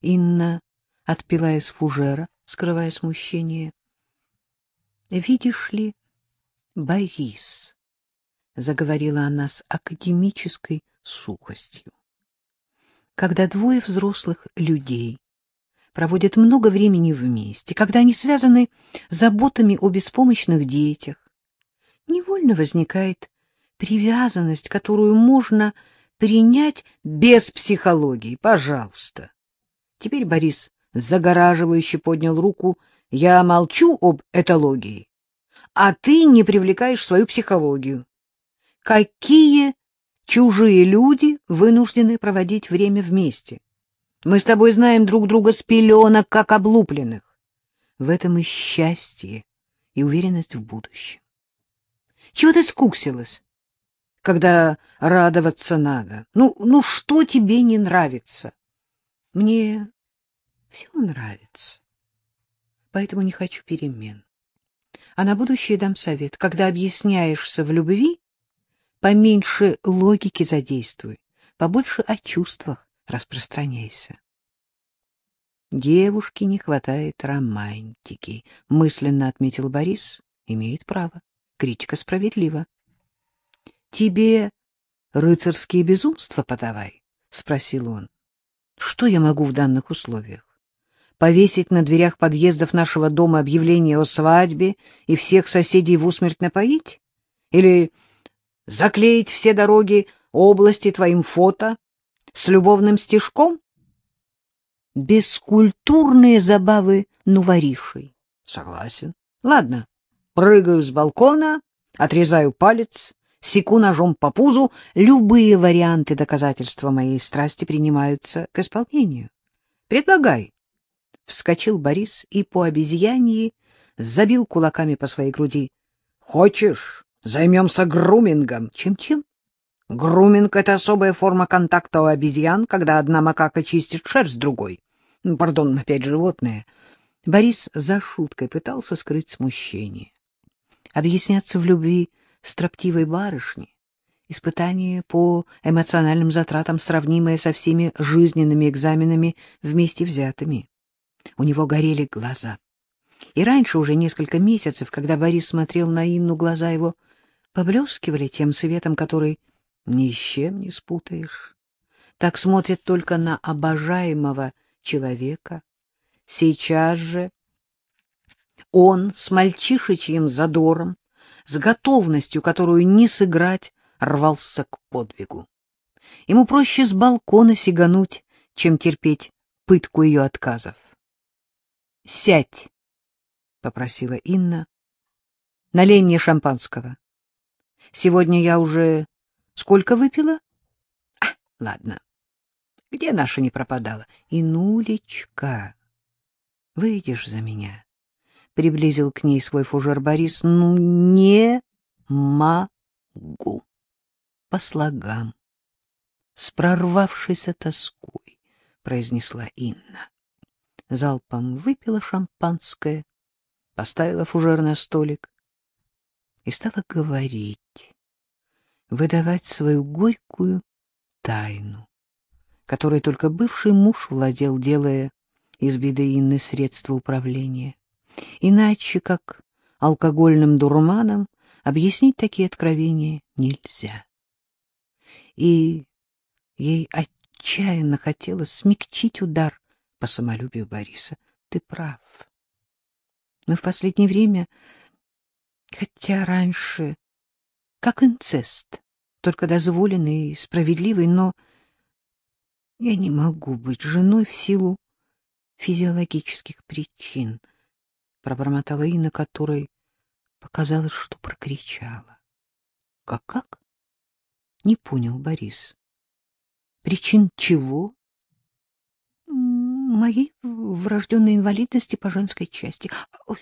Инна отпила из фужера, скрывая смущение. — Видишь ли, Борис, — заговорила она с академической сухостью, — когда двое взрослых людей проводят много времени вместе, когда они связаны заботами о беспомощных детях, невольно возникает привязанность, которую можно принять без психологии. Пожалуйста. Теперь Борис загораживающе поднял руку. Я молчу об этологии, а ты не привлекаешь свою психологию. Какие чужие люди вынуждены проводить время вместе? Мы с тобой знаем друг друга с пеленок, как облупленных. В этом и счастье, и уверенность в будущем. Чего ты скуксилась, когда радоваться надо? Ну, ну что тебе не нравится? Мне все нравится, поэтому не хочу перемен. А на будущее дам совет. Когда объясняешься в любви, поменьше логики задействуй, побольше о чувствах распространяйся. Девушке не хватает романтики, мысленно отметил Борис. Имеет право. Критика справедлива. Тебе рыцарские безумства подавай, спросил он. Что я могу в данных условиях? Повесить на дверях подъездов нашего дома объявление о свадьбе и всех соседей в усмерть напоить? Или заклеить все дороги области твоим фото с любовным стишком? Бескультурные забавы нуворишей. Согласен. Ладно, прыгаю с балкона, отрезаю палец, секу ножом по пузу. Любые варианты доказательства моей страсти принимаются к исполнению. Предлагай. Вскочил Борис и по обезьяньи забил кулаками по своей груди. Хочешь, займемся грумингом? Чем-чем? Груминг — это особая форма контакта у обезьян, когда одна макака чистит шерсть другой. Ну, пардон, опять животное. Борис за шуткой пытался скрыть смущение. Объясняться в любви строптивой барышни — испытание по эмоциональным затратам, сравнимое со всеми жизненными экзаменами вместе взятыми. У него горели глаза. И раньше, уже несколько месяцев, когда Борис смотрел на Инну, глаза его поблескивали тем светом, который ни с чем не спутаешь. Так смотрят только на обожаемого человека. Сейчас же он с мальчишечьим задором, с готовностью, которую не сыграть, рвался к подвигу. Ему проще с балкона сигануть, чем терпеть пытку ее отказов. — Сядь, — попросила Инна. — Налей мне шампанского. Сегодня я уже Сколько выпила? А, ладно. Где наша не пропадала? И нулечка. Выйдешь за меня? Приблизил к ней свой фужер Борис. Ну, не могу. По слогам. С прорвавшейся тоской, произнесла Инна. Залпом выпила шампанское, поставила фужер на столик и стала говорить выдавать свою горькую тайну, которой только бывший муж владел, делая из беды Инны средства управления. Иначе, как алкогольным дурманом, объяснить такие откровения нельзя. И ей отчаянно хотелось смягчить удар по самолюбию Бориса. Ты прав. Мы в последнее время, хотя раньше как инцест, только дозволенный и справедливый, но я не могу быть женой в силу физиологических причин, пробормотала Инна, которой показалось, что прокричала. Как как? Не понял Борис. Причин чего? Моей врожденной инвалидности по женской части. Ой,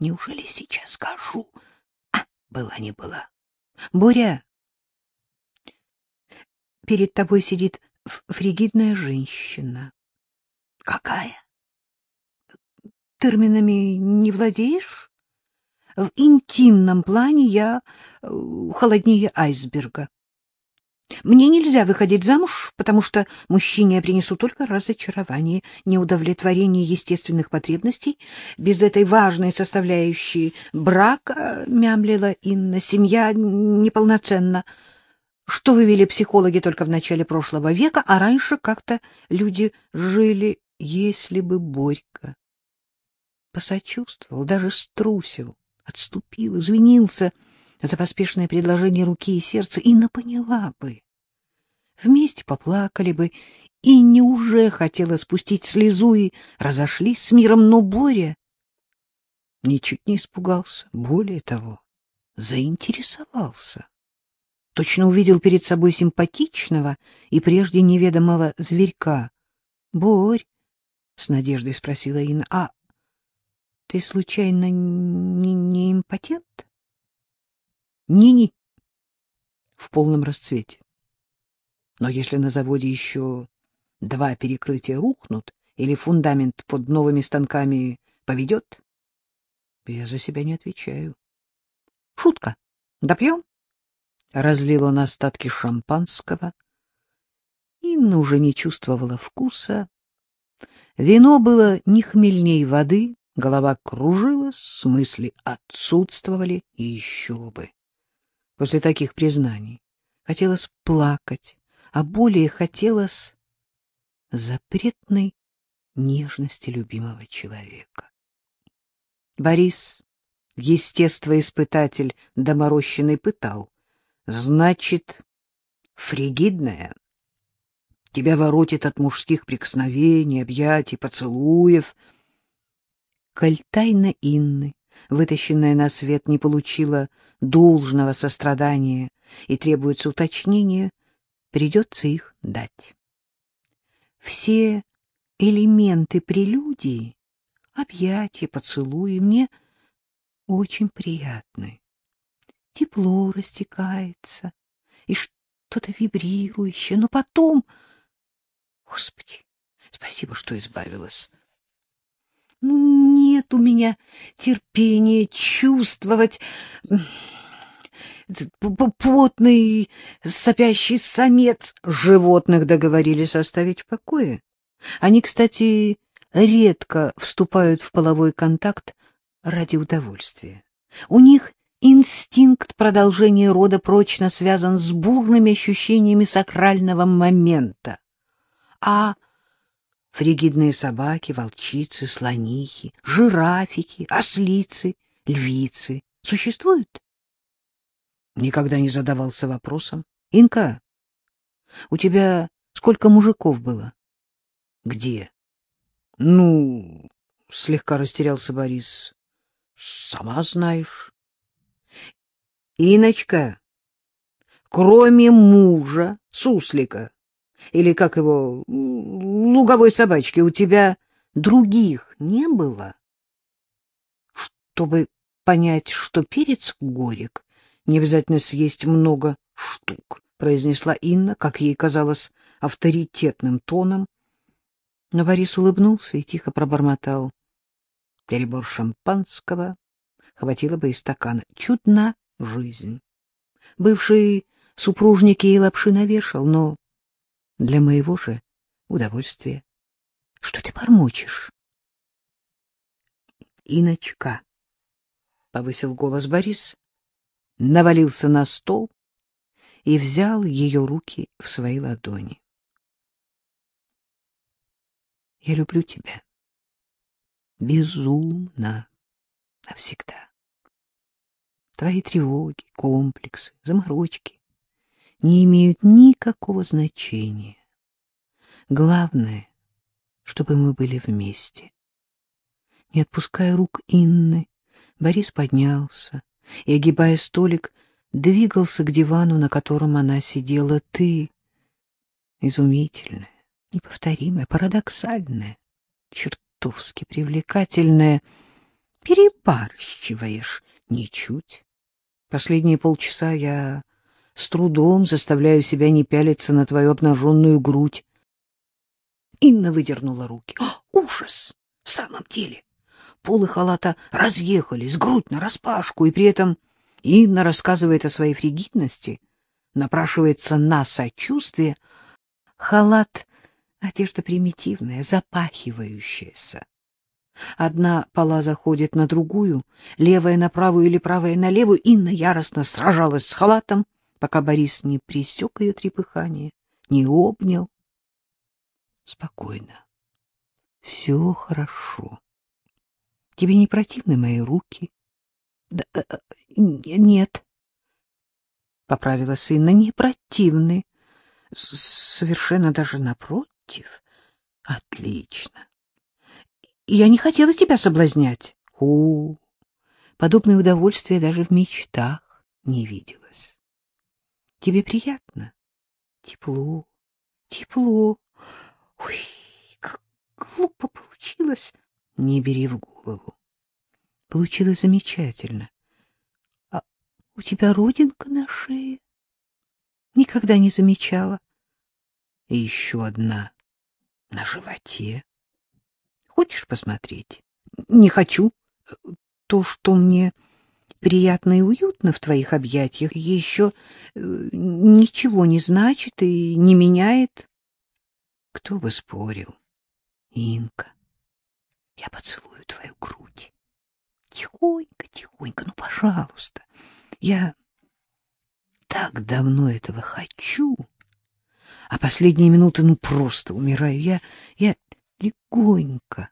неужели сейчас скажу? Была не была. Боря, перед тобой сидит фригидная женщина. Какая? Терминами не владеешь? В интимном плане я э, холоднее айсберга. Мне нельзя выходить замуж, потому что мужчине я принесу только разочарование, неудовлетворение естественных потребностей. Без этой важной составляющей брака, мямлила Инна, семья неполноценна. Что вывели психологи только в начале прошлого века, а раньше как-то люди жили, если бы Борька посочувствовал, даже струсил, отступил, извинился — за поспешное предложение руки и сердца, Инна поняла бы. Вместе поплакали бы, и не уже хотела спустить слезу, и разошлись с миром, но Боря ничуть не испугался, более того, заинтересовался. Точно увидел перед собой симпатичного и прежде неведомого зверька. — Борь, — с надеждой спросила Инна, — а ты случайно не, не импотент? Нини в полном расцвете. Но если на заводе еще два перекрытия рухнут или фундамент под новыми станками поведет, я за себя не отвечаю. Шутка. Допьем? Разлил он остатки шампанского. Инна уже не чувствовала вкуса. Вино было не хмельней воды, голова кружилась, мысли отсутствовали, и еще бы после таких признаний. Хотелось плакать, а более хотелось запретной нежности любимого человека. Борис, естествоиспытатель доморощенный, пытал. Значит, фригидная. Тебя воротит от мужских прикосновений, объятий, поцелуев. Коль тайна Инны вытащенная на свет, не получила должного сострадания и требуется уточнение, придется их дать. Все элементы прелюдии, объятия, поцелуи мне очень приятны. Тепло растекается и что-то вибрирующее, но потом... Господи, спасибо, что избавилась. Нет у меня терпения чувствовать потный сопящий самец. Животных договорились оставить в покое. Они, кстати, редко вступают в половой контакт ради удовольствия. У них инстинкт продолжения рода прочно связан с бурными ощущениями сакрального момента. А фригидные собаки, волчицы, слонихи, жирафики, ослицы, львицы существуют? Никогда не задавался вопросом. Инка, у тебя сколько мужиков было? Где? Ну, слегка растерялся Борис. Сама знаешь. Иночка, кроме мужа, суслика, или как его, луговой собачки, у тебя других не было? Чтобы понять, что перец горек, не обязательно съесть много штук, произнесла Инна, как ей казалось, авторитетным тоном. Но Борис улыбнулся и тихо пробормотал. Перебор шампанского хватило бы и стакана. Чудна жизнь. Бывший супружник ей лапши навешал, но для моего же удовольствия. Что ты бормочешь? Иночка, — повысил голос Борис, навалился на стол и взял ее руки в свои ладони. Я люблю тебя. Безумно. Навсегда. Твои тревоги, комплексы, заморочки не имеют никакого значения. Главное, чтобы мы были вместе. Не отпуская рук Инны, Борис поднялся и, огибая столик, двигался к дивану, на котором она сидела. Ты изумительная, неповторимая, парадоксальная, чертовски привлекательная, перебарщиваешь ничуть. Последние полчаса я с трудом заставляю себя не пялиться на твою обнаженную грудь. Инна выдернула руки. О, ужас! В самом деле! Полы халата разъехались, грудь нараспашку, и при этом Инна рассказывает о своей фригидности, напрашивается на сочувствие, халат — одежда примитивная, запахивающаяся. Одна пола заходит на другую, левая на правую или правая на левую. Инна яростно сражалась с халатом, пока Борис не пресек ее трепыхание, не обнял. Спокойно. Все хорошо. Тебе не противны мои руки? Да, э, э, нет. Поправила сына, не противны. Совершенно даже напротив. Отлично. Я не хотела тебя соблазнять. О, подобное удовольствие даже в мечтах не виделось. Тебе приятно? Тепло, тепло. Ой, как глупо получилось. Не бери в голову. Получилось замечательно. А у тебя родинка на шее? Никогда не замечала. И еще одна на животе. Хочешь посмотреть? Не хочу. То, что мне приятно и уютно в твоих объятиях, еще э, ничего не значит и не меняет. Кто бы спорил? Инка, я поцелую твою грудь. Тихонько, тихонько, ну, пожалуйста. Я так давно этого хочу, а последние минуты, ну, просто умираю. Я, я легонько,